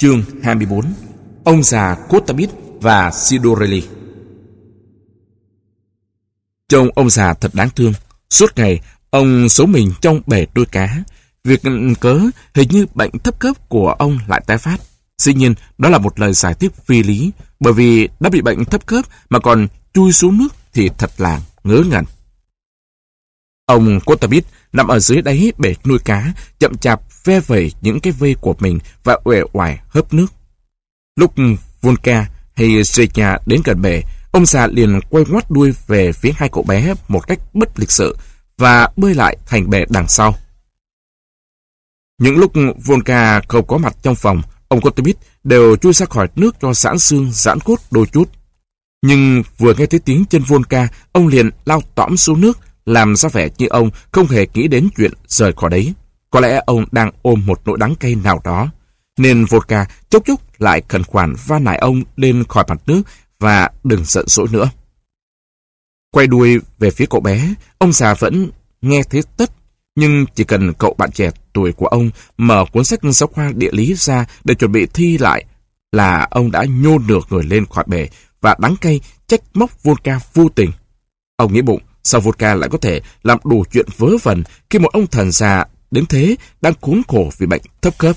Chương 24 Ông già Kotabit và Sidorelli Trông ông già thật đáng thương. Suốt ngày, ông số mình trong bể đuôi cá. Việc cớ hình như bệnh thấp cấp của ông lại tái phát. Dĩ nhiên, đó là một lời giải thích phi lý, bởi vì đã bị bệnh thấp khớp mà còn chui xuống nước thì thật là ngớ ngẩn. Ông Kotabit nằm ở dưới đáy bể nuôi cá, chậm chạp ve vẩy những cái vây của mình và uể oải hớp nước. Lúc Volka hay Zeya đến gần bể, ông già liền quay ngoắt đuôi về phía hai cậu bé một cách bất lịch sự và bơi lại thành bể đằng sau. Những lúc Volka không có mặt trong phòng, ông Kotabit đều chui ra khỏi nước cho giãn xương, giãn cốt đôi chút. Nhưng vừa nghe thấy tiếng chân Volka, ông liền lao tõm xuống nước, làm ra vẻ như ông không hề nghĩ đến chuyện rời khỏi đấy. Có lẽ ông đang ôm một nỗi đắng cay nào đó. Nên vodka chốc chốc lại khẩn khoản va nải ông lên khỏi mặt nước và đừng giận dỗi nữa. Quay đuôi về phía cậu bé, ông già vẫn nghe thấy tất. Nhưng chỉ cần cậu bạn trẻ tuổi của ông mở cuốn sách giáo khoa địa lý ra để chuẩn bị thi lại là ông đã nhô nửa người lên khỏi bể và đắng cay trách móc vodka vô tình. Ông nghĩ bụng, sao vodka lại có thể làm đủ chuyện vớ vẩn khi một ông thần già đến thế đang khốn khổ vì bệnh thấp khớp.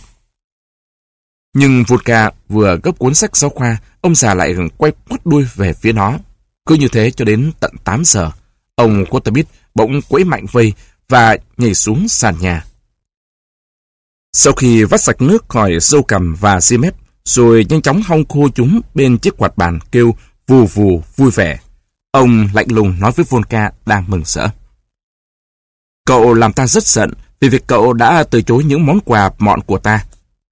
Nhưng vodka vừa gấp cuốn sách giáo khoa, ông già lại quay quắt đuôi về phía nó. Cứ như thế cho đến tận 8 giờ, ông Kotabit bỗng quấy mạnh vây và nhảy xuống sàn nhà. Sau khi vắt sạch nước khỏi sâu cầm và xi mép, rồi nhanh chóng hong khô chúng bên chiếc quạt bàn kêu vù vù vui vẻ. Ông lạnh lùng nói với Volka đang mừng rỡ. Cậu làm ta rất giận vì việc cậu đã từ chối những món quà mọn của ta.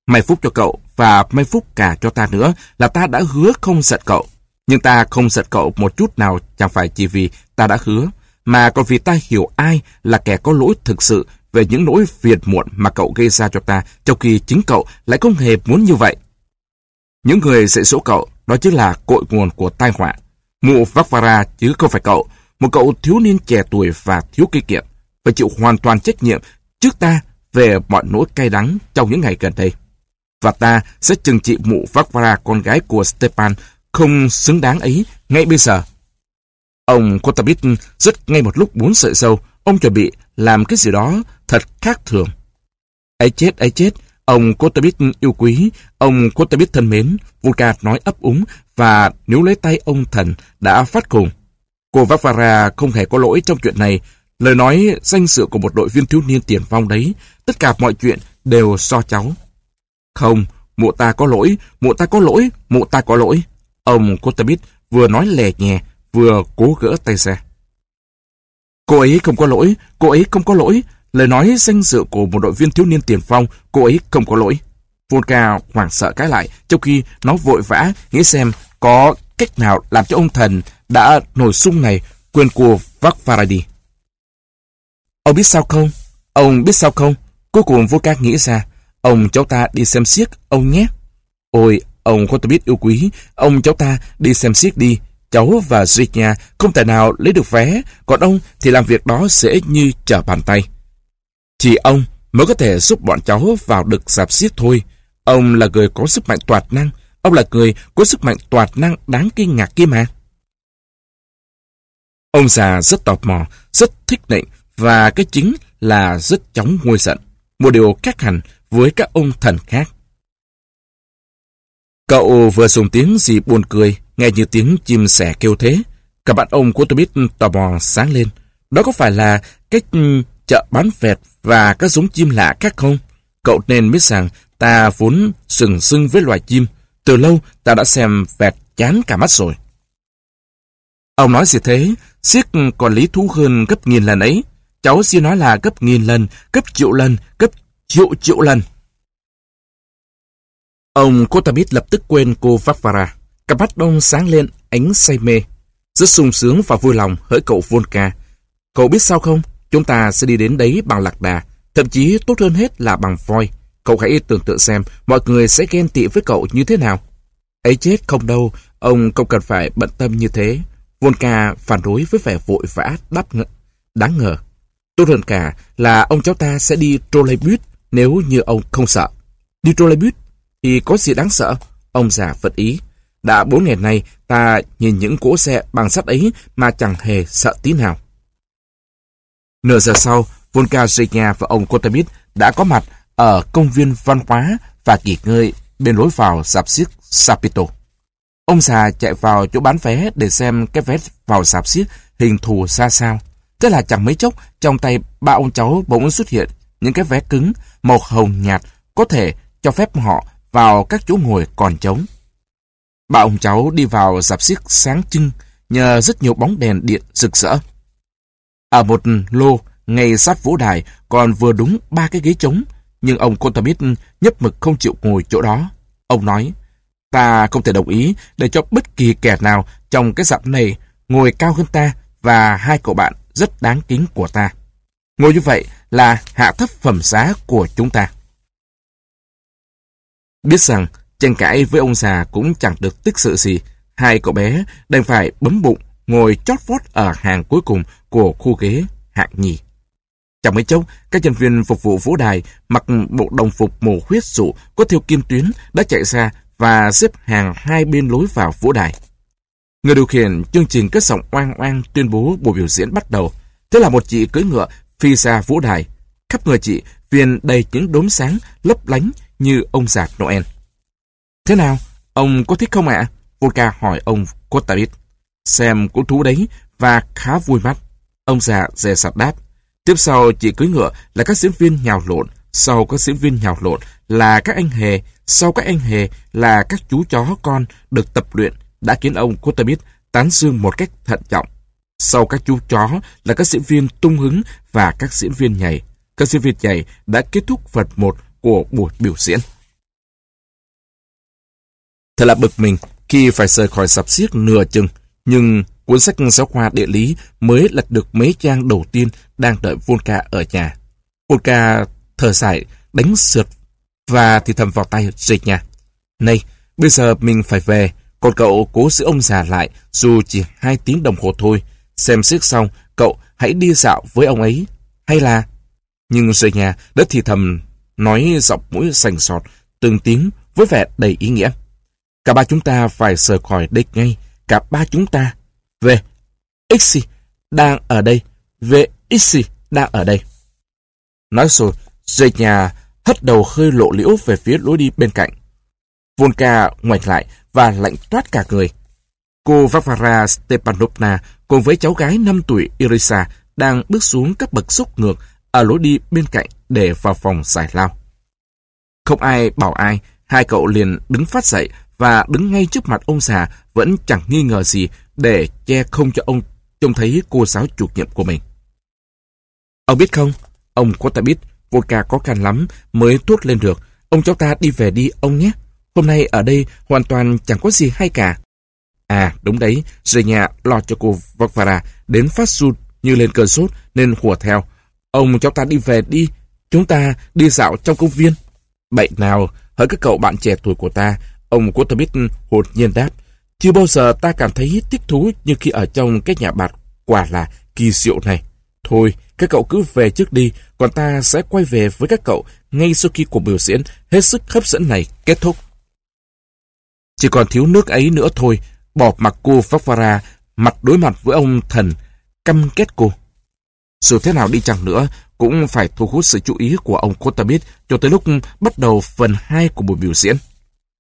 May phúc cho cậu và may phúc cả cho ta nữa là ta đã hứa không giận cậu. Nhưng ta không giận cậu một chút nào chẳng phải chỉ vì ta đã hứa, mà còn vì ta hiểu ai là kẻ có lỗi thực sự về những nỗi phiền muộn mà cậu gây ra cho ta, trong khi chính cậu lại không hề muốn như vậy. Những người dạy dỗ cậu, đó chính là cội nguồn của tai họa. Mụ Vakvara chứ không phải cậu, một cậu thiếu niên trẻ tuổi và thiếu kinh nghiệm, phải chịu hoàn toàn trách nhiệm trước ta về mọi nỗi cay đắng trong những ngày gần đây. Và ta sẽ trừng trị mụ Vakvara con gái của Stepan không xứng đáng ấy ngay bây giờ. Ông Kotabit rất ngay một lúc bốn sợi sâu, ông chuẩn bị làm cái gì đó thật khác thường. Ấy chết, ấy chết, ông Kotabit yêu quý, ông Kotabit thân mến, Vulca nói ấp úng và nếu lấy tay ông thần đã phát cùng. Cô Vakvara không hề có lỗi trong chuyện này, Lời nói danh dự của một đội viên thiếu niên tiền phong đấy, tất cả mọi chuyện đều so cháu. Không, mụ ta có lỗi, mụ ta có lỗi, mụ ta có lỗi. Ông Kotabit vừa nói lè nhẹ, vừa cố gỡ tay ra. Cô ấy không có lỗi, cô ấy không có lỗi. Lời nói danh dự của một đội viên thiếu niên tiền phong, cô ấy không có lỗi. Volka hoảng sợ cái lại, trong khi nó vội vã nghĩ xem có cách nào làm cho ông thần đã nổi sung này quên cô vác Faraday. Ông biết sao không? Ông biết sao không? Cuối cùng vô ca nghĩ ra, ông cháu ta đi xem xiếc, ông nhé. Ôi, ông không biết yêu quý, ông cháu ta đi xem xiếc đi. Cháu và Zhenya không thể nào lấy được vé, còn ông thì làm việc đó dễ như trở bàn tay. Chỉ ông mới có thể giúp bọn cháu vào được dạp xiếc thôi. Ông là người có sức mạnh toạt năng, ông là người có sức mạnh toạt năng đáng kinh ngạc kia mà. Ông già rất tò mò, rất thích định, và cái chính là rất chóng nguôi giận, một điều khác hẳn với các ông thần khác. Cậu vừa dùng tiếng gì buồn cười, nghe như tiếng chim sẻ kêu thế. Cả bạn ông của tôi biết tò mò sáng lên. Đó có phải là cách chợ bán vẹt và các giống chim lạ khác không? Cậu nên biết rằng ta vốn sừng sưng với loài chim. Từ lâu ta đã xem vẹt chán cả mắt rồi. Ông nói gì thế? siết còn lý thú hơn gấp nghìn lần ấy. Cháu xin nói là gấp nghìn lần, gấp triệu lần, gấp triệu triệu lần. Ông kotamit lập tức quên cô Vakvara. Cặp mắt đông sáng lên ánh say mê. Rất sung sướng và vui lòng hỡi cậu Volka. Cậu biết sao không? Chúng ta sẽ đi đến đấy bằng lạc đà. Thậm chí tốt hơn hết là bằng voi. Cậu hãy tưởng tượng xem mọi người sẽ ghen tị với cậu như thế nào. Ấy chết không đâu, ông không cần phải bận tâm như thế. Volka phản đối với vẻ vội vã đáp ngỡ, đáng ngờ. Tốt hơn cả là ông cháu ta sẽ đi trolleybus nếu như ông không sợ. Đi trolleybus? thì có gì đáng sợ? Ông già phật ý. Đã bốn ngày nay, ta nhìn những cỗ xe bằng sắt ấy mà chẳng hề sợ tí nào. Nửa giờ sau, Volka Zhenya và ông Kotamit đã có mặt ở công viên văn hóa và nghỉ ngơi bên lối vào dạp xiếc Sapito. Ông già chạy vào chỗ bán vé để xem cái vé vào dạp xiếc hình thù ra sao. Thế là chẳng mấy chốc, trong tay ba ông cháu bỗng xuất hiện những cái vé cứng, màu hồng nhạt, có thể cho phép họ vào các chỗ ngồi còn trống. Ba ông cháu đi vào dạp xiếc sáng trưng nhờ rất nhiều bóng đèn điện rực rỡ. Ở một lô ngay sát vũ đài còn vừa đúng ba cái ghế trống, nhưng ông Contamit nhấp mực không chịu ngồi chỗ đó. Ông nói, ta không thể đồng ý để cho bất kỳ kẻ nào trong cái dạp này ngồi cao hơn ta và hai cậu bạn rất đáng kính của ta. Ngồi như vậy là hạ thấp phẩm giá của chúng ta. Biết rằng tranh cãi với ông già cũng chẳng được tích sự gì, hai cậu bé đành phải bấm bụng ngồi chót vót ở hàng cuối cùng của khu ghế hạng nhì. Chẳng mấy chốc, các nhân viên phục vụ vũ đài mặc bộ đồng phục màu huyết sụ có theo kim tuyến đã chạy ra và xếp hàng hai bên lối vào vũ đài. Người điều khiển chương trình kết giọng oang oang tuyên bố buổi biểu diễn bắt đầu. Thế là một chị cưỡi ngựa phi ra vũ đài. Khắp người chị viên đầy những đốm sáng lấp lánh như ông già Noel. Thế nào? Ông có thích không ạ? Volka hỏi ông Kotabit. Xem cũng thú đấy và khá vui mắt. Ông già dè sạt đáp. Tiếp sau chị cưới ngựa là các diễn viên nhào lộn, sau các diễn viên nhào lộn là các anh hề, sau các anh hề là các chú chó con được tập luyện đã khiến ông Kotamit tán dương một cách thận trọng. Sau các chú chó là các diễn viên tung hứng và các diễn viên nhảy. Các diễn viên nhảy đã kết thúc phần 1 của buổi biểu diễn. Thật là bực mình khi phải rời khỏi sạp xiếc nửa chừng, nhưng cuốn sách giáo khoa địa lý mới lật được mấy trang đầu tiên đang đợi Volka ở nhà. Volka thở dài, đánh sượt và thì thầm vào tay dịch nhà. Này, bây giờ mình phải về, còn cậu cố giữ ông già lại dù chỉ hai tiếng đồng hồ thôi. Xem xét xong, cậu hãy đi dạo với ông ấy. Hay là... Nhưng rời nhà đã thì thầm nói giọng mũi sành sọt, từng tiếng với vẻ đầy ý nghĩa. Cả ba chúng ta phải rời khỏi đây ngay. Cả ba chúng ta. Về. xì đang ở đây. Về xì đang ở đây. Nói rồi, rời nhà hất đầu hơi lộ liễu về phía lối đi bên cạnh. Volka ngoảnh lại và lạnh toát cả người. Cô Vavara Stepanovna cùng với cháu gái 5 tuổi Irisa đang bước xuống các bậc xúc ngược ở lối đi bên cạnh để vào phòng giải lao. Không ai bảo ai, hai cậu liền đứng phát dậy và đứng ngay trước mặt ông già vẫn chẳng nghi ngờ gì để che không cho ông trông thấy cô giáo chủ nhiệm của mình. Ông biết không, ông có ta biết Volka có khăn lắm mới thốt lên được. Ông cháu ta đi về đi ông nhé. Hôm nay ở đây hoàn toàn chẳng có gì hay cả. À đúng đấy, rời nhà lo cho cô Vokvara đến phát sụt như lên cơn sốt nên hùa theo. Ông cháu ta đi về đi, chúng ta đi dạo trong công viên. Bậy nào, hỡi các cậu bạn trẻ tuổi của ta, ông có ta biết hột nhiên đáp. Chưa bao giờ ta cảm thấy thích thú như khi ở trong cái nhà bạc quả là kỳ diệu này. Thôi, các cậu cứ về trước đi, còn ta sẽ quay về với các cậu ngay sau khi cuộc biểu diễn hết sức hấp dẫn này kết thúc. Chỉ còn thiếu nước ấy nữa thôi, bỏ mặt cô Favara mặt đối mặt với ông thần căm kết cô. Dù thế nào đi chăng nữa, cũng phải thu hút sự chú ý của ông Kotamit cho tới lúc bắt đầu phần 2 của buổi biểu diễn.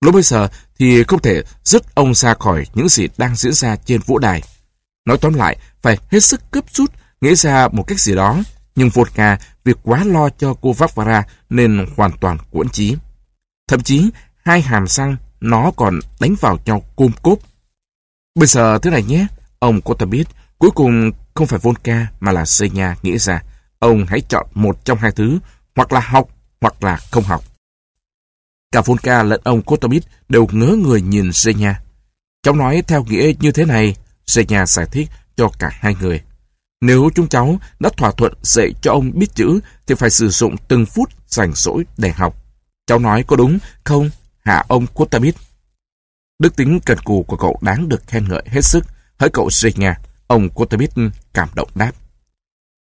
Lúc bây giờ thì không thể dứt ông ra khỏi những gì đang diễn ra trên vũ đài. Nói tóm lại, phải hết sức cấp rút, nghĩ ra một cách gì đó. Nhưng Vodka, việc quá lo cho cô Vavara nên hoàn toàn cuốn trí. Thậm chí, hai hàm răng nó còn đánh vào nhau côm cốp. Bây giờ thế này nhé, ông có ta biết, cuối cùng không phải Volca mà là Senya nghĩ ra. Ông hãy chọn một trong hai thứ, hoặc là học, hoặc là không học. Cả Volca lẫn ông Kotomit đều ngớ người nhìn Senya. Cháu nói theo nghĩa như thế này, Senya giải thích cho cả hai người. Nếu chúng cháu đã thỏa thuận dạy cho ông biết chữ thì phải sử dụng từng phút rảnh rỗi để học. Cháu nói có đúng không, hạ ông Kutamit. Đức tính cần cù của cậu đáng được khen ngợi hết sức. Hỡi cậu Senya, ông Kutamit cảm động đáp.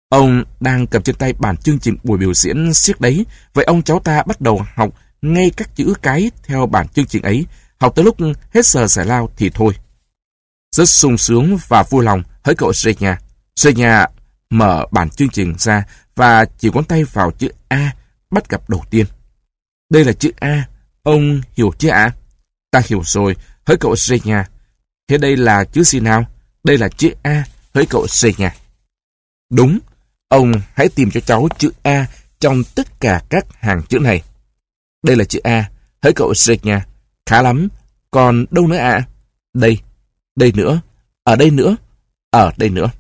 Ông đang cầm trên tay bản chương trình buổi biểu diễn siết đấy. Vậy ông cháu ta bắt đầu học ngay các chữ cái theo bản chương trình ấy, học tới lúc hết giờ giải lao thì thôi. Rất sung sướng và vui lòng hỡi cậu Senya. Senya mở bản chương trình ra và chỉ ngón tay vào chữ A bắt gặp đầu tiên. Đây là chữ A, ông hiểu chưa ạ? Ta hiểu rồi, hỡi cậu Senya. Thế đây là chữ gì nào? Đây là chữ A, hỡi cậu Senya. Đúng, ông hãy tìm cho cháu chữ A trong tất cả các hàng chữ này. Đây là chữ A, hỡi cậu Senya. Khá lắm, còn đâu nữa ạ? Đây, đây nữa, ở đây nữa, ở đây nữa.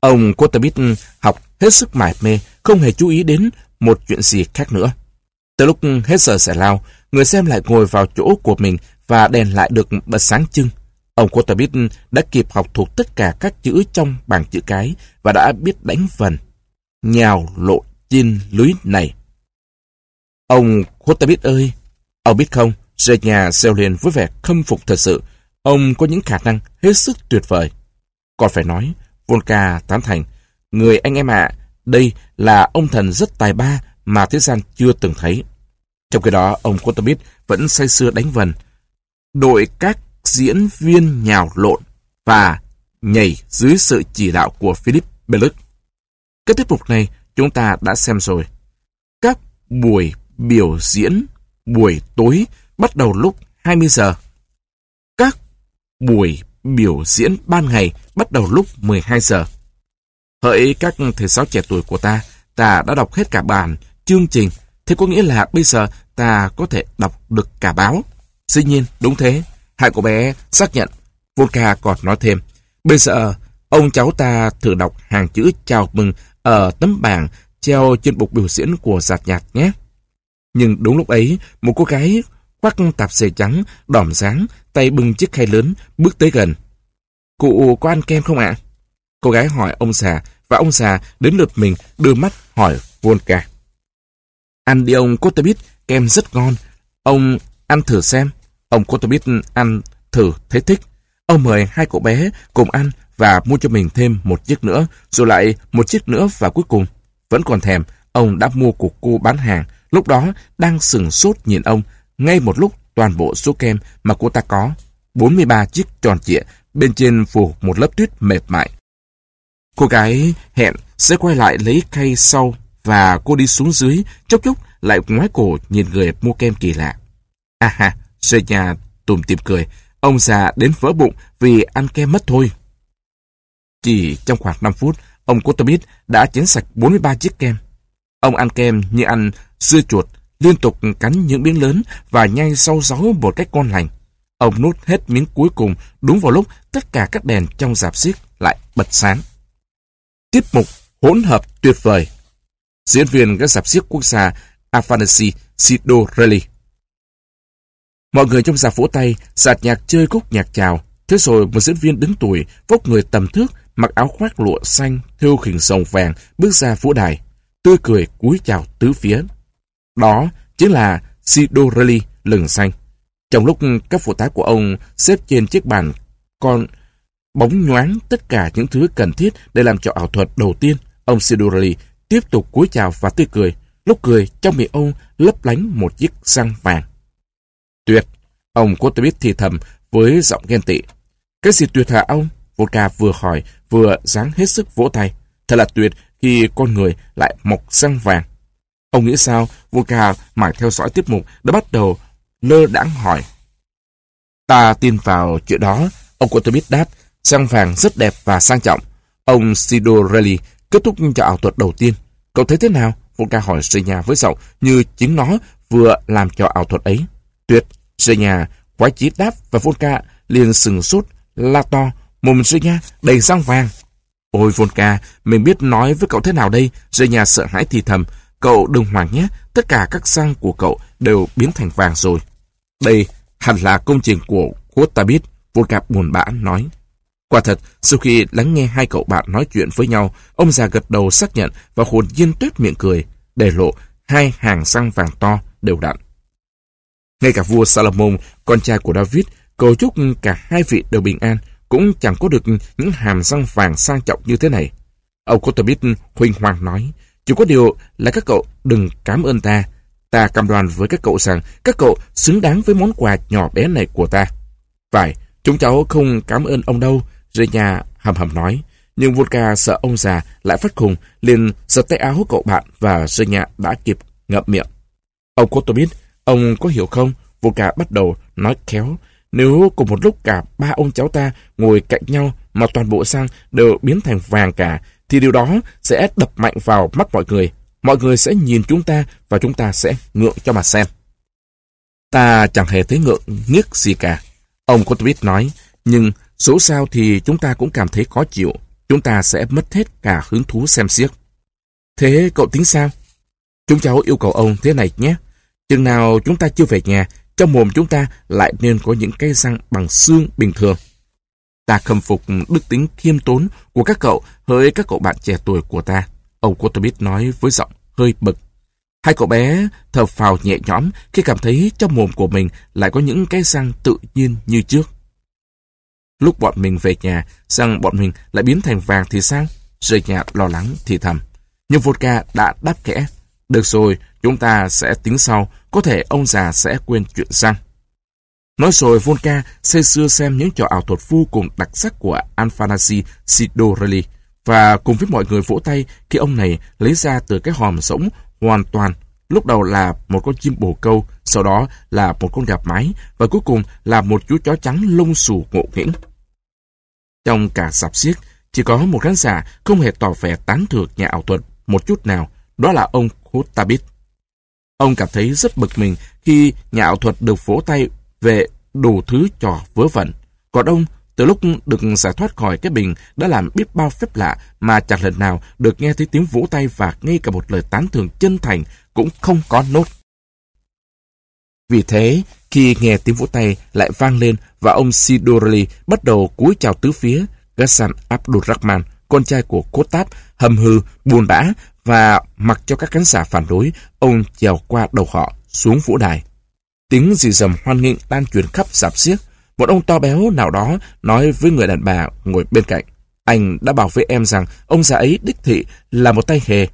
Ông Kotabit học hết sức mải mê, không hề chú ý đến một chuyện gì khác nữa. Tới lúc hết giờ giải lao, người xem lại ngồi vào chỗ của mình và đèn lại được bật sáng trưng. Ông Kotabit đã kịp học thuộc tất cả các chữ trong bảng chữ cái và đã biết đánh vần, nhào lộ trên lưới này. Ông Kotabit ơi, ông biết không, rời nhà reo lên với vẻ khâm phục thật sự. Ông có những khả năng hết sức tuyệt vời. Còn phải nói, Volka tán thành, người anh em ạ, đây là ông thần rất tài ba mà thế gian chưa từng thấy. Trong khi đó, ông Kotobit vẫn say sưa đánh vần. Đội các diễn viên nhào lộn và nhảy dưới sự chỉ đạo của Philip Belluc. các tiết mục này chúng ta đã xem rồi. Các buổi biểu diễn buổi tối bắt đầu lúc 20 giờ. Các buổi biểu diễn ban ngày bắt đầu lúc 12 giờ. Hỡi các thầy giáo trẻ tuổi của ta, ta đã đọc hết cả bản, chương trình, thế có nghĩa là bây giờ ta có thể đọc được cả báo. Dĩ nhiên, đúng thế. Hai cô bé xác nhận. Volka còn nói thêm. Bây giờ, ông cháu ta thử đọc hàng chữ chào mừng ở tấm bảng treo trên bục biểu diễn của giạt nhạc nhé. Nhưng đúng lúc ấy, một cô gái khoác tạp dề trắng, đỏm dáng, tay bưng chiếc khay lớn, bước tới gần. Cụ có ăn kem không ạ? Cô gái hỏi ông già, và ông già đến lượt mình đưa mắt hỏi Volka. Ăn đi ông Kotabit, kem rất ngon. Ông ăn thử xem. Ông Kotabit ăn thử thấy thích. Ông mời hai cậu bé cùng ăn và mua cho mình thêm một chiếc nữa, rồi lại một chiếc nữa và cuối cùng, vẫn còn thèm, ông đã mua của cô bán hàng, lúc đó đang sừng sốt nhìn ông, ngay một lúc toàn bộ số kem mà cô ta có, 43 chiếc tròn trịa, bên trên phủ một lớp tuyết mệt mại. Cô gái hẹn sẽ quay lại lấy khay sau và cô đi xuống dưới, chốc chốc lại ngoái cổ nhìn người mua kem kỳ lạ. À ha, rơi nhà tùm tìm cười, ông già đến vỡ bụng vì ăn kem mất thôi. Chỉ trong khoảng 5 phút, ông Kotomit đã chén sạch 43 chiếc kem. Ông ăn kem như ăn dưa chuột, liên tục cắn những miếng lớn và nhai sâu gió một cách con lành. Ông nuốt hết miếng cuối cùng đúng vào lúc tất cả các đèn trong dạp xiếc lại bật sáng. Tiết mục hỗn hợp tuyệt vời. Diễn viên các sạp xiếc quốc gia Afanasi Sidorelli. Mọi người trong dạp vỗ tay, sạt nhạc chơi khúc nhạc chào. Thế rồi một diễn viên đứng tuổi, vóc người tầm thước, mặc áo khoác lụa xanh, thêu khỉnh rồng vàng, bước ra vũ đài, tươi cười cúi chào tứ phía. Đó chính là Sidorelli lừng xanh. Trong lúc các phụ tá của ông xếp trên chiếc bàn con bóng nhoáng tất cả những thứ cần thiết để làm cho ảo thuật đầu tiên, ông Sidorelli tiếp tục cúi chào và tươi cười. Lúc cười, trong miệng ông lấp lánh một chiếc răng vàng. Tuyệt! Ông Kotobit thì thầm với giọng ghen tị. Cái gì tuyệt hả ông? Volka vừa hỏi, vừa dáng hết sức vỗ tay. Thật là tuyệt khi con người lại mọc răng vàng. Ông nghĩ sao? Volka mãi theo dõi tiếp mục đã bắt đầu lơ đãng hỏi. Ta tin vào chuyện đó. Ông Kotobit đáp, răng vàng rất đẹp và sang trọng. Ông Sidorelli kết thúc cho ảo thuật đầu tiên. Cậu thấy thế nào? Volka hỏi Senya với giọng như chính nó vừa làm cho ảo thuật ấy. Tuyệt, Senya quái chí đáp và Volka liền sừng sốt, la to, mồm Senya đầy răng vàng. Ôi Volka, mình biết nói với cậu thế nào đây? Senya sợ hãi thì thầm. Cậu đừng hoảng nhé, tất cả các răng của cậu đều biến thành vàng rồi. Đây hẳn là công trình của Kotabit, Volka buồn bã nói. Quả thật, sau khi lắng nghe hai cậu bạn nói chuyện với nhau, ông già gật đầu xác nhận và hồn nhiên tuyết miệng cười, để lộ hai hàng răng vàng to đều đặn. Ngay cả vua Salomon, con trai của David, cầu chúc cả hai vị đều bình an, cũng chẳng có được những hàm răng vàng sang trọng như thế này. Ông Kotabit huynh hoàng nói, chỉ có điều là các cậu đừng cảm ơn ta. Ta cam đoan với các cậu rằng các cậu xứng đáng với món quà nhỏ bé này của ta. Phải, chúng cháu không cảm ơn ông đâu, Renya hầm hầm nói. Nhưng Volka sợ ông già lại phát khùng, liền giật tay áo cậu bạn và Renya đã kịp ngậm miệng. Ông Kotobit, ông có hiểu không? Volka bắt đầu nói khéo. Nếu cùng một lúc cả ba ông cháu ta ngồi cạnh nhau mà toàn bộ xăng đều biến thành vàng cả, thì điều đó sẽ đập mạnh vào mắt mọi người. Mọi người sẽ nhìn chúng ta và chúng ta sẽ ngượng cho mà xem. Ta chẳng hề thấy ngượng nghiếc gì cả. Ông Kotobit nói, nhưng số sao thì chúng ta cũng cảm thấy khó chịu. Chúng ta sẽ mất hết cả hứng thú xem xiếc. Thế cậu tính sao? Chúng cháu yêu cầu ông thế này nhé. Chừng nào chúng ta chưa về nhà, trong mồm chúng ta lại nên có những cây răng bằng xương bình thường. Ta khâm phục đức tính khiêm tốn của các cậu hỡi các cậu bạn trẻ tuổi của ta. Ông Kotobit nói với giọng hơi bực. Hai cậu bé thở phào nhẹ nhõm khi cảm thấy trong mồm của mình lại có những cái răng tự nhiên như trước. Lúc bọn mình về nhà, rằng bọn mình lại biến thành vàng thì sao? rời nhà lo lắng thì thầm. Nhưng Vodka đã đáp kẽ. Được rồi, chúng ta sẽ tính sau. Có thể ông già sẽ quên chuyện răng. Nói rồi Volka say xưa xem những trò ảo thuật vô cùng đặc sắc của Alfanasi Sidorelli và cùng với mọi người vỗ tay khi ông này lấy ra từ cái hòm rỗng hoàn toàn. Lúc đầu là một con chim bồ câu, sau đó là một con gà mái và cuối cùng là một chú chó trắng lông xù ngộ nghĩnh. Trong cả sạp xiếc, chỉ có một khán giả không hề tỏ vẻ tán thưởng nhà ảo thuật một chút nào, đó là ông Hutabit. Ông cảm thấy rất bực mình khi nhà ảo thuật được vỗ tay về đủ thứ trò vớ vẩn. Còn ông, từ lúc được giải thoát khỏi cái bình đã làm biết bao phép lạ mà chẳng lần nào được nghe thấy tiếng vỗ tay và ngay cả một lời tán thưởng chân thành cũng không có nốt. Vì thế, khi nghe tiếng vỗ tay lại vang lên và ông Sidorli bắt đầu cúi chào tứ phía, Ghassan Abdurrahman, con trai của Kotab, hầm hư, buồn bã và mặc cho các khán giả phản đối, ông trèo qua đầu họ xuống vũ đài. Tiếng rì rầm hoan nghênh lan truyền khắp sạp xiếc. Một ông to béo nào đó nói với người đàn bà ngồi bên cạnh. Anh đã bảo với em rằng ông già ấy đích thị là một tay hề.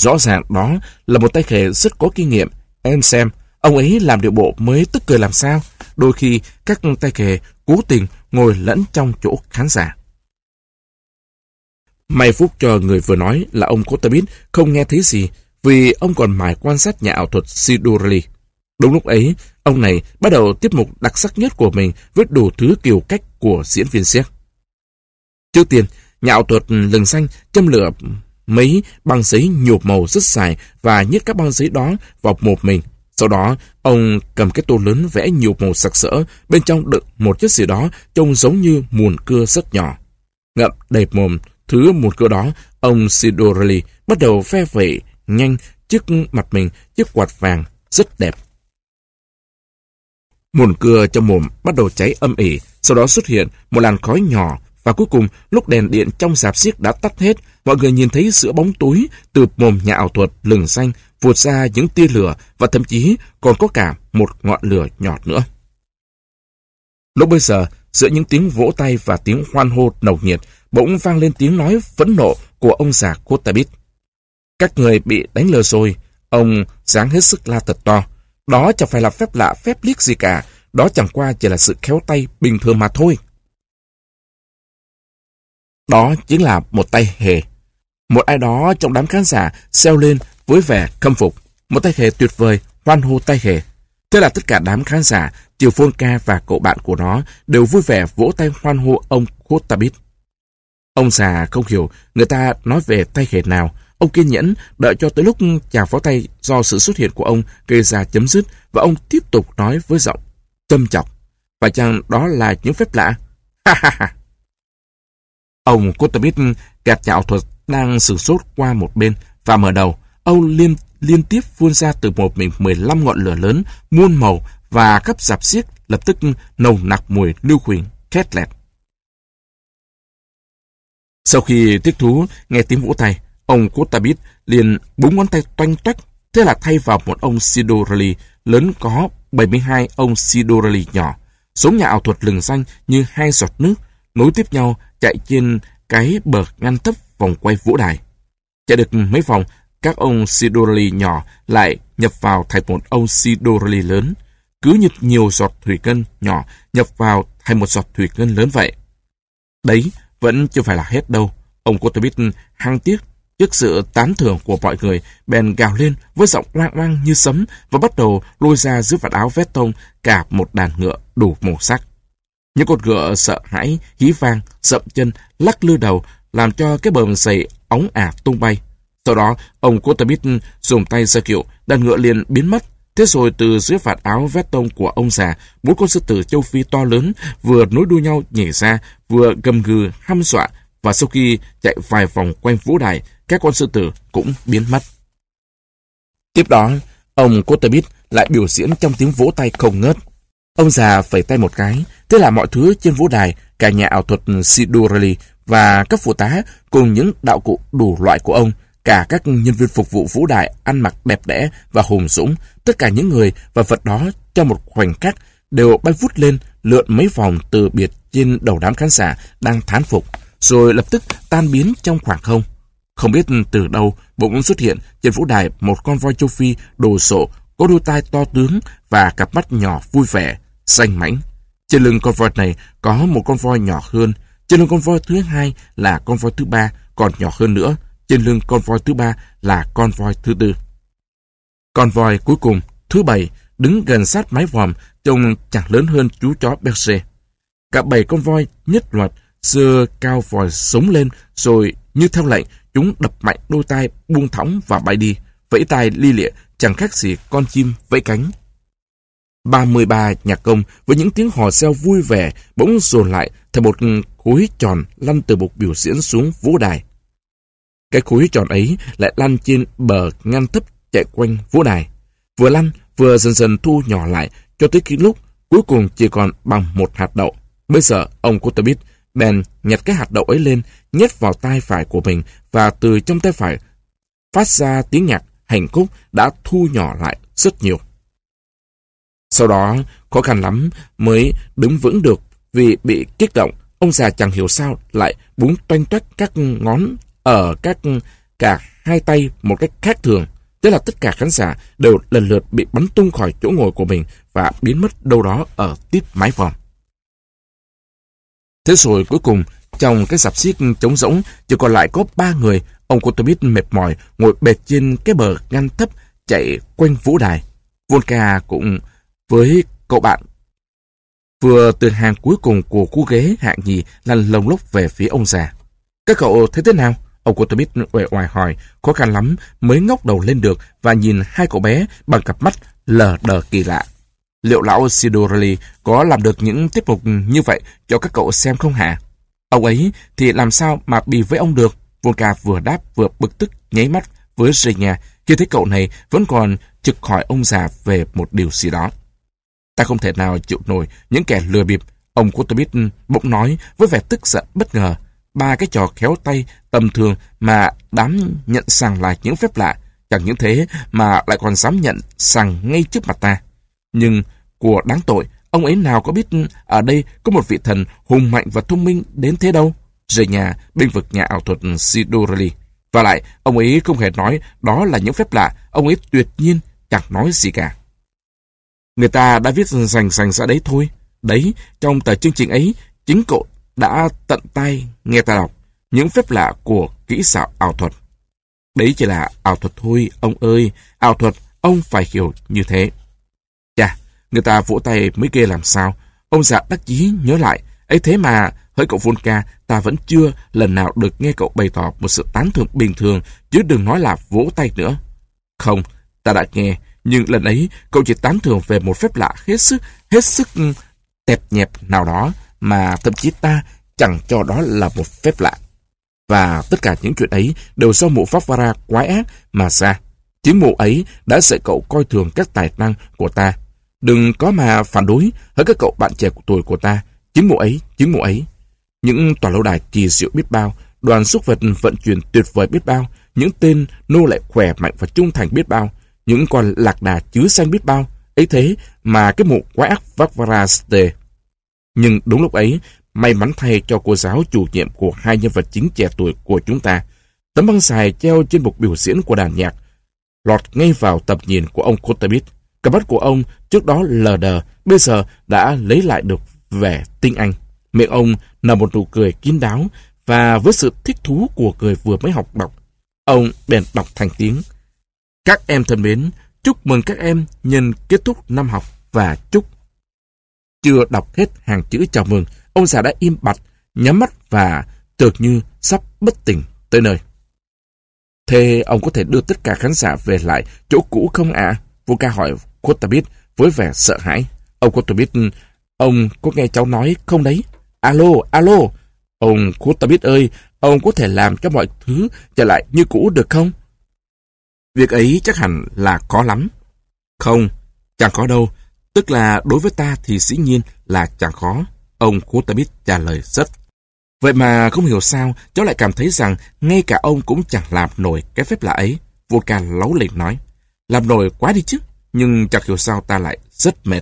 Rõ ràng đó là một tay hề rất có kinh nghiệm. Em xem, ông ấy làm điệu bộ mới tức cười làm sao. Đôi khi các tay kề cố tình ngồi lẫn trong chỗ khán giả. May phúc cho người vừa nói là ông Kotabit không nghe thấy gì vì ông còn mải quan sát nhà ảo thuật Sidorli. Đúng lúc ấy, ông này bắt đầu tiếp mục đặc sắc nhất của mình với đủ thứ kiểu cách của diễn viên siếc. Trước tiên, nhà ảo thuật lừng xanh châm lửa mấy băng giấy nhộp màu rất dài và nhét các băng giấy đó vào một mình. Sau đó, ông cầm cái tô lớn vẽ nhiều màu sặc sỡ, bên trong đựng một chất gì đó trông giống như mùn cưa rất nhỏ. Ngậm đầy mồm, thứ mùn cưa đó, ông Sidorelli bắt đầu phe vẩy nhanh trước mặt mình chiếc quạt vàng rất đẹp. Mùn cưa trong mồm bắt đầu cháy âm ỉ, sau đó xuất hiện một làn khói nhỏ và cuối cùng lúc đèn điện trong dạp xiếc đã tắt hết, mọi người nhìn thấy giữa bóng tối từ mồm nhà ảo thuật lừng xanh vụt ra những tia lửa và thậm chí còn có cả một ngọn lửa nhỏ nữa. Lúc bây giờ, giữa những tiếng vỗ tay và tiếng hoan hô nồng nhiệt, bỗng vang lên tiếng nói phẫn nộ của ông già Kotabit. Các người bị đánh lừa rồi, ông dáng hết sức la thật to. Đó chẳng phải là phép lạ phép liếc gì cả, đó chẳng qua chỉ là sự khéo tay bình thường mà thôi. Đó chính là một tay hề. Một ai đó trong đám khán giả xeo lên với vẻ khâm phục. Một tay hề tuyệt vời, hoan hô tay hề. Thế là tất cả đám khán giả, Triều Phôn Ca và cậu bạn của nó đều vui vẻ vỗ tay hoan hô ông Khotabit. Ông già không hiểu người ta nói về tay hề nào. Ông kiên nhẫn đợi cho tới lúc chàng phó tay do sự xuất hiện của ông gây ra chấm dứt và ông tiếp tục nói với giọng châm chọc. Và chăng đó là những phép lạ? Ha ha ha! Ông Kotabit gạt chạo thuật đang sử sốt qua một bên và mở đầu. Ông liên, liên tiếp phun ra từ một mình 15 ngọn lửa lớn, muôn màu và khắp dạp xiếc lập tức nồng nặc mùi lưu huỳnh, khét lẹt. Sau khi thích thú nghe tiếng vỗ tay, ông Kotabit liền búng ngón tay toanh toách, thế là thay vào một ông Sidorali lớn có 72 ông Sidorali nhỏ, Số nhà ảo thuật lừng danh như hai giọt nước, nối tiếp nhau chạy trên cái bờ ngăn thấp vòng quay vũ đài. Chạy được mấy vòng, các ông Sidorli nhỏ lại nhập vào thành một ông Sidorli lớn, cứ như nhiều giọt thủy ngân nhỏ nhập vào thành một giọt thủy ngân lớn vậy. Đấy vẫn chưa phải là hết đâu. Ông Kotobit hăng tiếc trước sự tán thưởng của mọi người, bèn gào lên với giọng oang oang như sấm và bắt đầu lôi ra dưới vạt áo vét tông cả một đàn ngựa đủ màu sắc. Những con ngựa sợ hãi, hí vang, sậm chân, lắc lư đầu, làm cho cái bờm sầy ống ả tung bay. Sau đó, ông Kotabit dùng tay ra kiệu, đàn ngựa liền biến mất. Thế rồi từ dưới vạt áo vét tông của ông già, bốn con sư tử châu Phi to lớn vừa nối đuôi nhau nhảy ra, vừa gầm gừ hăm dọa, và sau khi chạy vài vòng quanh vũ đài, các con sư tử cũng biến mất. Tiếp đó, ông Kotabit lại biểu diễn trong tiếng vỗ tay không ngớt. Ông già phẩy tay một cái, thế là mọi thứ trên vũ đài, cả nhà ảo thuật Sidorelli và các phụ tá cùng những đạo cụ đủ loại của ông, cả các nhân viên phục vụ vũ đài ăn mặc đẹp đẽ và hùng dũng, tất cả những người và vật đó trong một khoảnh khắc đều bay vút lên lượn mấy vòng từ biệt trên đầu đám khán giả đang thán phục, rồi lập tức tan biến trong khoảng không. Không biết từ đâu bỗng xuất hiện trên vũ đài một con voi châu Phi đồ sộ, có đôi tai to tướng và cặp mắt nhỏ vui vẻ, xanh mảnh. Trên lưng con voi này có một con voi nhỏ hơn, trên lưng con voi thứ hai là con voi thứ ba, còn nhỏ hơn nữa. Trên lưng con voi thứ ba là con voi thứ tư. Con voi cuối cùng, thứ bảy, đứng gần sát mái vòm, trông chẳng lớn hơn chú chó Berger. Cả bảy con voi nhất loạt xưa cao vòi sống lên rồi như theo lệnh chúng đập mạnh đôi tai buông thõng và bay đi, vẫy tai li lịa chẳng khác gì con chim vẫy cánh. 33 nhạc công với những tiếng hò reo vui vẻ bỗng dồn lại thành một khối tròn lăn từ bục biểu diễn xuống vũ đài. Cái khối tròn ấy lại lăn trên bờ ngăn thấp chạy quanh vũ đài. Vừa lăn, vừa dần dần thu nhỏ lại cho tới khi lúc cuối cùng chỉ còn bằng một hạt đậu. Bây giờ, ông Kutabit bèn nhặt cái hạt đậu ấy lên, nhét vào tay phải của mình và từ trong tay phải phát ra tiếng nhạc hành khúc đã thu nhỏ lại rất nhiều. Sau đó, khó khăn lắm mới đứng vững được vì bị kích động. Ông già chẳng hiểu sao lại búng toanh toách các ngón ở các cả hai tay một cách khác thường. Thế là tất cả khán giả đều lần lượt bị bắn tung khỏi chỗ ngồi của mình và biến mất đâu đó ở tiếp mái vòm. Thế rồi cuối cùng, trong cái sạp xiếc trống rỗng, chỉ còn lại có ba người. Ông Kotobit mệt mỏi, ngồi bệt trên cái bờ ngăn thấp, chạy quanh vũ đài. Volka cũng với cậu bạn vừa từ hàng cuối cùng của khu ghế hạng nhì lăn lồng lốc về phía ông già. Các cậu thấy thế nào? Ông Kotobit uể oải hỏi, khó khăn lắm mới ngóc đầu lên được và nhìn hai cậu bé bằng cặp mắt lờ đờ kỳ lạ. Liệu lão Sidorelli có làm được những tiết mục như vậy cho các cậu xem không hả? Ông ấy thì làm sao mà bì với ông được? Volka vừa đáp vừa bực tức nháy mắt với Zhenya khi thấy cậu này vẫn còn trực hỏi ông già về một điều gì đó. Ta không thể nào chịu nổi những kẻ lừa bịp. Ông Kutubit bỗng nói với vẻ tức giận bất ngờ. Ba cái trò khéo tay tầm thường mà đám nhận sàng là những phép lạ. Chẳng những thế mà lại còn dám nhận sàng ngay trước mặt ta. Nhưng của đáng tội, ông ấy nào có biết ở đây có một vị thần hùng mạnh và thông minh đến thế đâu. Rời nhà, bên vực nhà ảo thuật Sidorali. Và lại, ông ấy không hề nói đó là những phép lạ, ông ấy tuyệt nhiên chẳng nói gì cả. Người ta đã viết rành rành ra đấy thôi. Đấy, trong tờ chương trình ấy, chính cậu đã tận tay nghe ta đọc những phép lạ của kỹ xảo ảo thuật. Đấy chỉ là ảo thuật thôi, ông ơi. Ảo thuật, ông phải hiểu như thế. Chà, người ta vỗ tay mới ghê làm sao. Ông già đắc chí nhớ lại. ấy thế mà, hỡi cậu Volca, ta vẫn chưa lần nào được nghe cậu bày tỏ một sự tán thưởng bình thường, chứ đừng nói là vỗ tay nữa. Không, ta đã nghe, nhưng lần ấy cậu chỉ tán thưởng về một phép lạ hết sức, hết sức ừ, tẹp nhẹp nào đó mà thậm chí ta chẳng cho đó là một phép lạ. Và tất cả những chuyện ấy đều do mụ pháp vara quái ác mà ra. Chính mụ ấy đã dạy cậu coi thường các tài năng của ta. Đừng có mà phản đối hỡi các cậu bạn trẻ của tuổi của ta. Chính mụ ấy, chính mụ ấy. Những tòa lâu đài kỳ diệu biết bao, đoàn xúc vật vận chuyển tuyệt vời biết bao, những tên nô lệ khỏe mạnh và trung thành biết bao, những con lạc đà chứa xanh biết bao. ấy thế mà cái mụ quái ác Vakvaraste. Nhưng đúng lúc ấy, may mắn thay cho cô giáo chủ nhiệm của hai nhân vật chính trẻ tuổi của chúng ta, Tấm băng xài treo trên một biểu diễn của đàn nhạc, lọt ngay vào tầm nhìn của ông Kotabit. Cặp mắt của ông trước đó lờ đờ, bây giờ đã lấy lại được vẻ tinh anh. Miệng ông nở một nụ cười kín đáo và với sự thích thú của người vừa mới học đọc, ông bèn đọc thành tiếng. Các em thân mến, chúc mừng các em nhân kết thúc năm học và chúc. Chưa đọc hết hàng chữ chào mừng, ông già đã im bặt, nhắm mắt và tưởng như sắp bất tỉnh tới nơi. Thế ông có thể đưa tất cả khán giả về lại chỗ cũ không ạ? À? Vua ca hỏi Kotabit với vẻ sợ hãi. Ông Kotabit, ông có nghe cháu nói không đấy? Alo, alo, ông Kotabit ơi, ông có thể làm cho mọi thứ trở lại như cũ được không? Việc ấy chắc hẳn là có lắm. Không, chẳng có đâu. Tức là đối với ta thì dĩ nhiên là chẳng khó. Ông Kutabit trả lời rất. Vậy mà không hiểu sao cháu lại cảm thấy rằng ngay cả ông cũng chẳng làm nổi cái phép lạ ấy. Vodka lấu lên nói. Làm nổi quá đi chứ, nhưng chẳng hiểu sao ta lại rất mệt.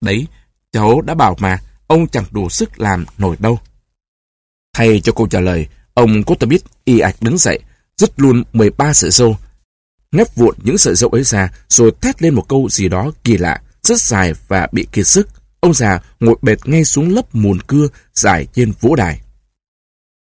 Đấy, cháu đã bảo mà, ông chẳng đủ sức làm nổi đâu. Thay cho câu trả lời, ông Kutabit y ạch đứng dậy, dứt luôn 13 sợi dâu, ngép vụn những sợi dâu ấy ra rồi thét lên một câu gì đó kỳ lạ, rất dài và bị kiệt sức. Ông già ngồi bệt ngay xuống lớp mùn cưa dài trên vũ đài.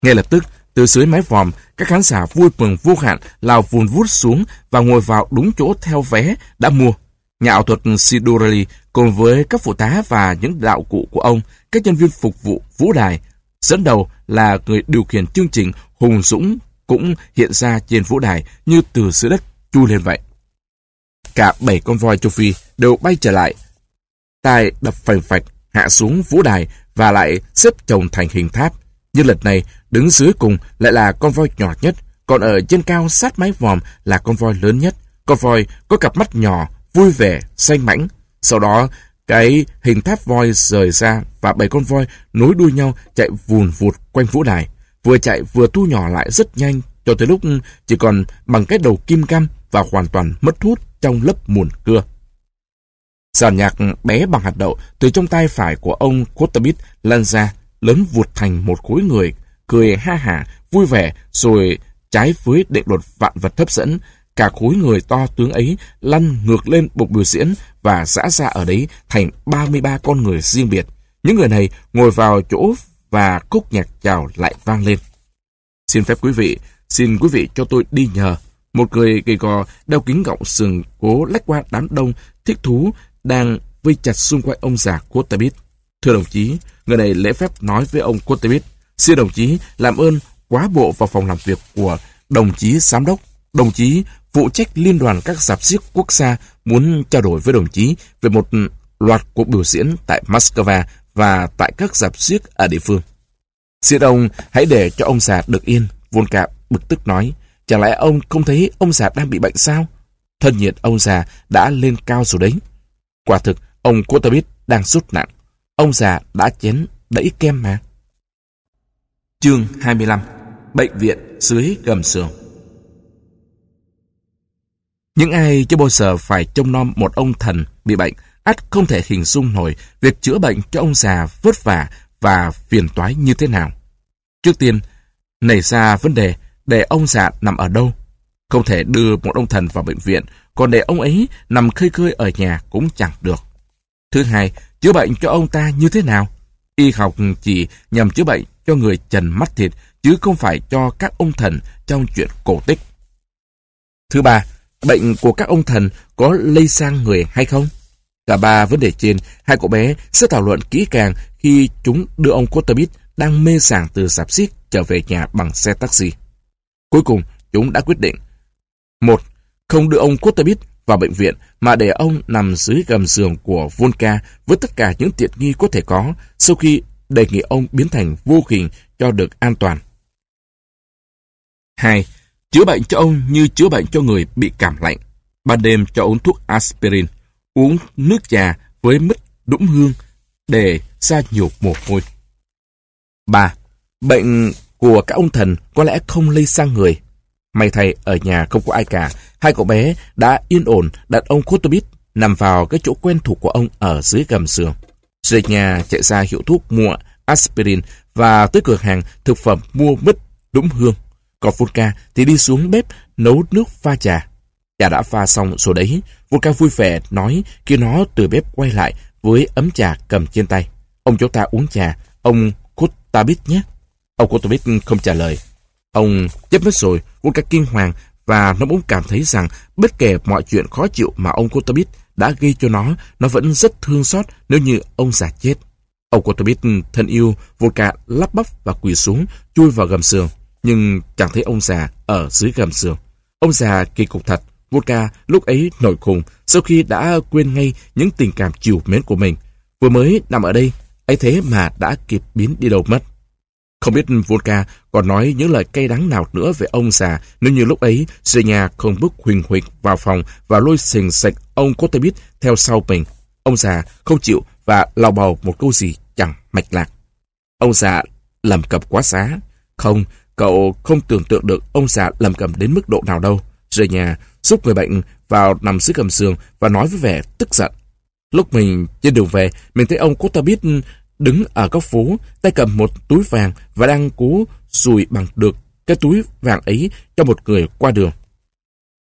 Ngay lập tức, từ dưới mái vòm, các khán giả vui mừng vô hạn lao vùn vút xuống và ngồi vào đúng chỗ theo vé đã mua. Nhà ảo thuật Sidorelli cùng với các phụ tá và những đạo cụ của ông, các nhân viên phục vụ vũ đài, dẫn đầu là người điều khiển chương trình Hùng Dũng cũng hiện ra trên vũ đài như từ dưới đất chui lên vậy. Cả bảy con voi châu Phi đều bay trở lại. Tai đập phành phạch hạ xuống vũ đài và lại xếp chồng thành hình tháp. Nhưng lần này, đứng dưới cùng lại là con voi nhỏ nhất, còn ở trên cao sát mái vòm là con voi lớn nhất. Con voi có cặp mắt nhỏ, vui vẻ, xanh mãnh. Sau đó, cái hình tháp voi rời ra và bảy con voi nối đuôi nhau chạy vùn vụt quanh vũ đài. Vừa chạy vừa thu nhỏ lại rất nhanh cho tới lúc chỉ còn bằng cái đầu kim cam và hoàn toàn mất hút trong lớp mùn cưa. Giàn nhạc bé bằng hạt đậu từ trong tay phải của ông Kotabit lan ra, lớn vụt thành một khối người, cười ha hả, vui vẻ, rồi trái với định luật vạn vật hấp dẫn, cả khối người to tướng ấy lăn ngược lên bục biểu diễn và giã ra ở đấy thành 33 con người riêng biệt. Những người này ngồi vào chỗ và khúc nhạc chào lại vang lên. Xin phép quý vị, xin quý vị cho tôi đi nhờ một người gầy gò, đeo kính gọng sừng, cố lách qua đám đông, thích thú, đang vây chặt xung quanh ông già Kotabit. Thưa đồng chí, người này lễ phép nói với ông Kotabit, xin đồng chí làm ơn quá bộ vào phòng làm việc của đồng chí giám đốc. Đồng chí phụ trách liên đoàn các giạp xiếc quốc gia muốn trao đổi với đồng chí về một loạt cuộc biểu diễn tại Moscow và tại các giạp xiếc ở địa phương. Xin ông hãy để cho ông già được yên, Volka bực tức nói. Chẳng lẽ ông không thấy ông già đang bị bệnh sao? Thân nhiệt ông già đã lên cao rồi đấy. Quả thực, ông Kotabit đang sút nặng. Ông già đã chén đẩy kem mà. Chương 25 Bệnh viện dưới gầm sườn Những ai chưa bao giờ phải trông nom một ông thần bị bệnh, ắt không thể hình dung nổi việc chữa bệnh cho ông già vất vả và phiền toái như thế nào. Trước tiên, nảy ra vấn đề để ông già nằm ở đâu. Không thể đưa một ông thần vào bệnh viện, còn để ông ấy nằm khơi khơi ở nhà cũng chẳng được. Thứ hai, chữa bệnh cho ông ta như thế nào? Y học chỉ nhằm chữa bệnh cho người trần mắt thịt, chứ không phải cho các ông thần trong chuyện cổ tích. Thứ ba, bệnh của các ông thần có lây sang người hay không? Cả ba vấn đề trên, hai cậu bé sẽ thảo luận kỹ càng khi chúng đưa ông Kotabit đang mê sảng từ sạp xiếc trở về nhà bằng xe taxi. Cuối cùng, chúng đã quyết định. Một, không đưa ông Kotabit vào bệnh viện mà để ông nằm dưới gầm giường của Volka với tất cả những tiện nghi có thể có sau khi đề nghị ông biến thành vô hình cho được an toàn. Hai, chữa bệnh cho ông như chữa bệnh cho người bị cảm lạnh. Ban đêm cho uống thuốc aspirin, uống nước trà với mứt đũng hương để ra nhiều mồ hôi. 3. Bệnh của các ông thần có lẽ không lây sang người. May thay ở nhà không có ai cả, hai cậu bé đã yên ổn đặt ông Kutubit nằm vào cái chỗ quen thuộc của ông ở dưới gầm giường. Rời nhà chạy ra hiệu thuốc mua aspirin và tới cửa hàng thực phẩm mua mứt đúng hương. Còn Volka thì đi xuống bếp nấu nước pha trà. Trà đã pha xong rồi đấy. Volka vui vẻ nói khi nó từ bếp quay lại với ấm trà cầm trên tay. Ông cháu ta uống trà, ông Kotabit nhé. Ông Kotabit không trả lời. Ông chấp mất rồi, Volka kinh hoàng và nó cũng cảm thấy rằng bất kể mọi chuyện khó chịu mà ông Kotabit đã gây cho nó, nó vẫn rất thương xót nếu như ông già chết. Ông Kotabit thân yêu, Volka lắp bắp và quỳ xuống, chui vào gầm giường, nhưng chẳng thấy ông già ở dưới gầm giường. Ông già kỳ cục thật, Volka lúc ấy nổi khùng sau khi đã quên ngay những tình cảm chiều mến của mình. Vừa mới nằm ở đây, ấy thế mà đã kịp biến đi đâu mất. Không biết Volka còn nói những lời cay đắng nào nữa về ông già nếu như lúc ấy Zenia không bước huỳnh huỳnh vào phòng và lôi sình sạch ông Kotebit theo sau mình. Ông già không chịu và lau bầu một câu gì chẳng mạch lạc. Ông già lầm cầm quá xá. Không, cậu không tưởng tượng được ông già lầm cầm đến mức độ nào đâu. Zenia giúp người bệnh vào nằm dưới gầm giường và nói với vẻ tức giận. Lúc mình trên đường về, mình thấy ông Kotebit đứng ở góc phố, tay cầm một túi vàng và đang cố rùi bằng được cái túi vàng ấy cho một người qua đường.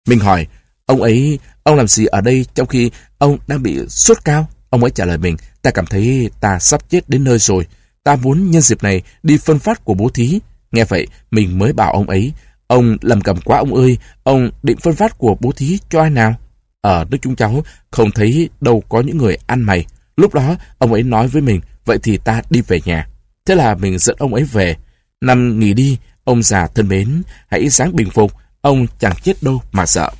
Mình hỏi, ông ấy, ông làm gì ở đây trong khi ông đang bị sốt cao? Ông ấy trả lời mình, ta cảm thấy ta sắp chết đến nơi rồi. Ta muốn nhân dịp này đi phân phát của bố thí. Nghe vậy, mình mới bảo ông ấy, ông lầm cầm quá ông ơi, ông định phân phát của bố thí cho ai nào? Ờ, ở nước chúng cháu không thấy đâu có những người ăn mày. Lúc đó, ông ấy nói với mình, vậy thì ta đi về nhà. Thế là mình dẫn ông ấy về. Nằm nghỉ đi, ông già thân mến, hãy sáng bình phục, ông chẳng chết đâu mà sợ.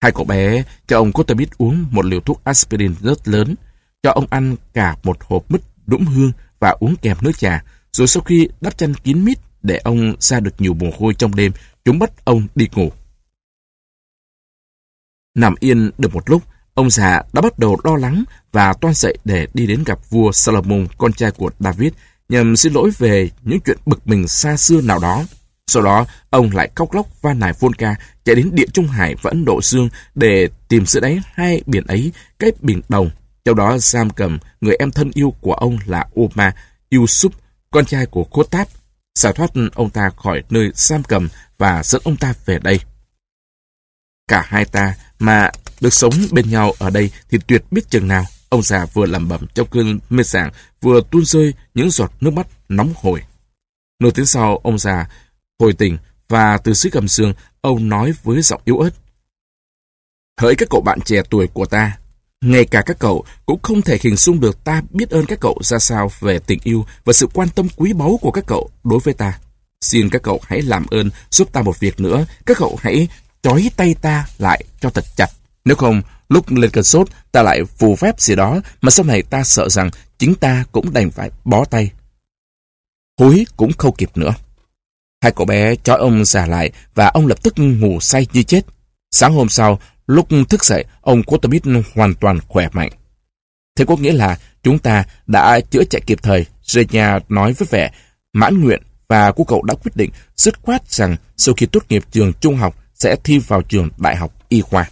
Hai cậu bé cho ông Cotabit uống một liều thuốc aspirin rất lớn, cho ông ăn cả một hộp mứt đũng hương và uống kèm nước trà. Rồi sau khi đắp chăn kín mít để ông ra được nhiều mồ hôi trong đêm, chúng bắt ông đi ngủ. Nằm yên được một lúc, ông già đã bắt đầu lo lắng và toan dậy để đi đến gặp vua Solomon, con trai của David, nhằm xin lỗi về những chuyện bực mình xa xưa nào đó. Sau đó, ông lại khóc lóc van nài Volca chạy đến Địa Trung Hải và Ấn Độ Dương để tìm sự đáy hai biển ấy cách biển đồng. Trong đó giam cầm người em thân yêu của ông là Oma Yusuf, con trai của Khotab, giải thoát ông ta khỏi nơi giam cầm và dẫn ông ta về đây. Cả hai ta mà được sống bên nhau ở đây thì tuyệt biết chừng nào. Ông già vừa lẩm bẩm trong cơn mê sảng, vừa tuôn rơi những giọt nước mắt nóng hổi. Nửa tiếng sau, ông già hồi tỉnh và từ dưới gầm giường, ông nói với giọng yếu ớt. Hỡi các cậu bạn trẻ tuổi của ta, ngay cả các cậu cũng không thể hình dung được ta biết ơn các cậu ra sao về tình yêu và sự quan tâm quý báu của các cậu đối với ta. Xin các cậu hãy làm ơn giúp ta một việc nữa, các cậu hãy trói tay ta lại cho thật chặt. Nếu không, lúc lên cơn sốt, ta lại phù phép gì đó mà sau này ta sợ rằng chính ta cũng đành phải bó tay. Hối cũng không kịp nữa. Hai cậu bé trói ông già lại và ông lập tức ngủ say như chết. Sáng hôm sau, lúc thức dậy, ông Quotabit hoàn toàn khỏe mạnh. Thế có nghĩa là chúng ta đã chữa chạy kịp thời. Zenya nói với vẻ mãn nguyện và cô cậu đã quyết định dứt khoát rằng sau khi tốt nghiệp trường trung học sẽ thi vào trường đại học y khoa.